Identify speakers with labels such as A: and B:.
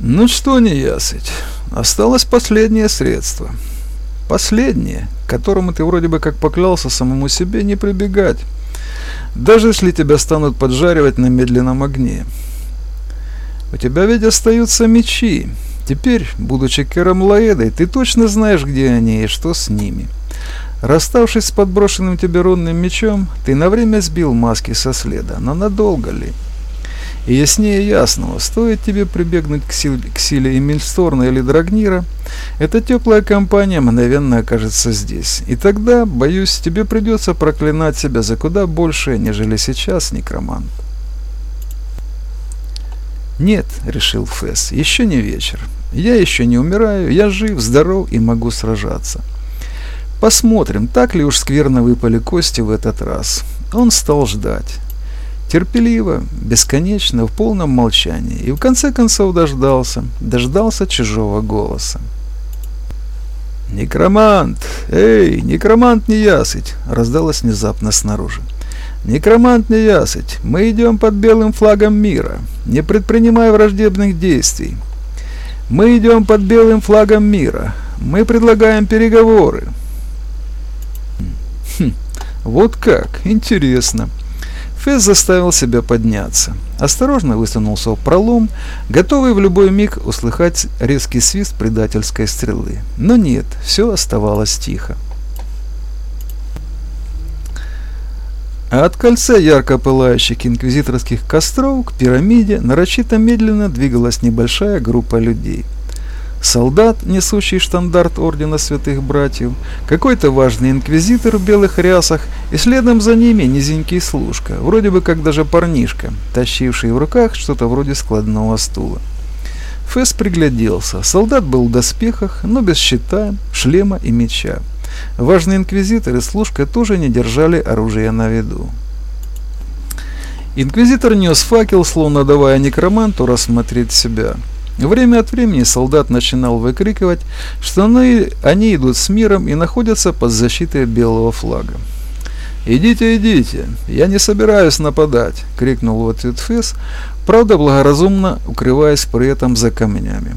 A: Ну что не ясыть, осталось последнее средство. Последнее, к которому ты вроде бы как поклялся самому себе не прибегать, даже если тебя станут поджаривать на медленном огне. У тебя ведь остаются мечи. Теперь, будучи Кером Лаэдой, ты точно знаешь, где они и что с ними. Расставшись с подброшенным тебе рунным мечом, ты на время сбил маски со следа, но надолго ли? И яснее ясного, стоит тебе прибегнуть к силе, к силе Эмильсторна или Драгнира, эта теплая компания мгновенно окажется здесь. И тогда, боюсь, тебе придется проклинать себя за куда больше, нежели сейчас, некромант. «Нет», — решил Фэс, — «еще не вечер. Я еще не умираю, я жив, здоров и могу сражаться. Посмотрим, так ли уж скверно выпали кости в этот раз». Он стал ждать. Терпеливо, бесконечно, в полном молчании, и в конце концов дождался, дождался чужого голоса. «Некромант! Эй, некромант не ясыть!» — раздалось внезапно снаружи. «Некромант не ясыть! Мы идем под белым флагом мира, не предпринимая враждебных действий. Мы идем под белым флагом мира. Мы предлагаем переговоры». Хм, вот как, интересно. Фесс заставил себя подняться. Осторожно высунулся в пролом, готовый в любой миг услыхать резкий свист предательской стрелы. Но нет, все оставалось тихо. А от кольца ярко пылающих инквизиторских костров к пирамиде нарочито медленно двигалась небольшая группа людей – солдат, несущий штандарт Ордена Святых Братьев, какой-то важный инквизитор в белых рясах и следом за ними низенький служка, вроде бы как даже парнишка, тащивший в руках что-то вроде складного стула. Фэс пригляделся. Солдат был в доспехах, но без щита, шлема и меча. Важный инквизитор и служка тоже не держали оружие на виду. Инквизитор нес факел, словно давая некроманту рассмотреть себя. Время от времени солдат начинал выкрикивать, что они, они идут с миром и находятся под защитой белого флага. «Идите, идите, я не собираюсь нападать!» — крикнул в правда благоразумно укрываясь при этом за камнями.